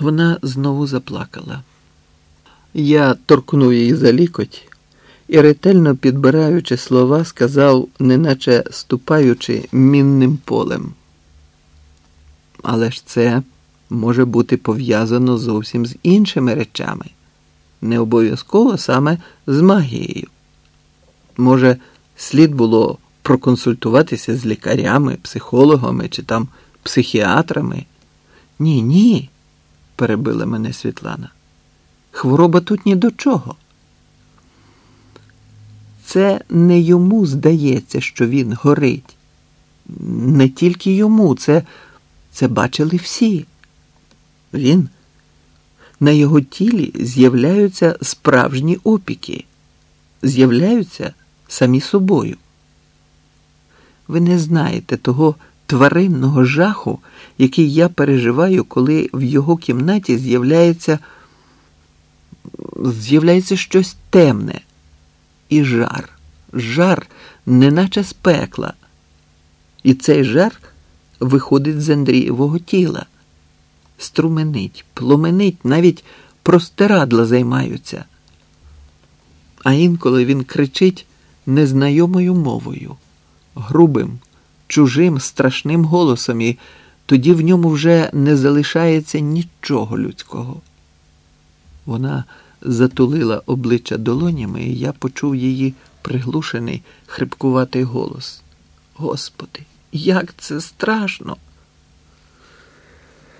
Вона знову заплакала. Я торкнув її за лікоть і, ретельно підбираючи слова, сказав, неначе ступаючи мінним полем. Але ж це може бути пов'язано зовсім з іншими речами, не обов'язково саме з магією. Може, слід було проконсультуватися з лікарями, психологами чи там психіатрами? Ні, ні, перебила мене Світлана. Хвороба тут ні до чого. Це не йому здається, що він горить. Не тільки йому, це, це бачили всі. Він на його тілі з'являються справжні опіки, з'являються самі собою. Ви не знаєте того тваринного жаху, який я переживаю, коли в його кімнаті з'являється з'являється щось темне і жар, жар, неначе з пекла. І цей жар виходить з Андрієвого тіла, струменить, пломенить, навіть простирадла займаються. А інколи він кричить незнайомою мовою, грубим, чужим, страшним голосом, і тоді в ньому вже не залишається нічого людського. Вона затулила обличчя долонями, і я почув її приглушений, хрипкуватий голос. Господи, як це страшно!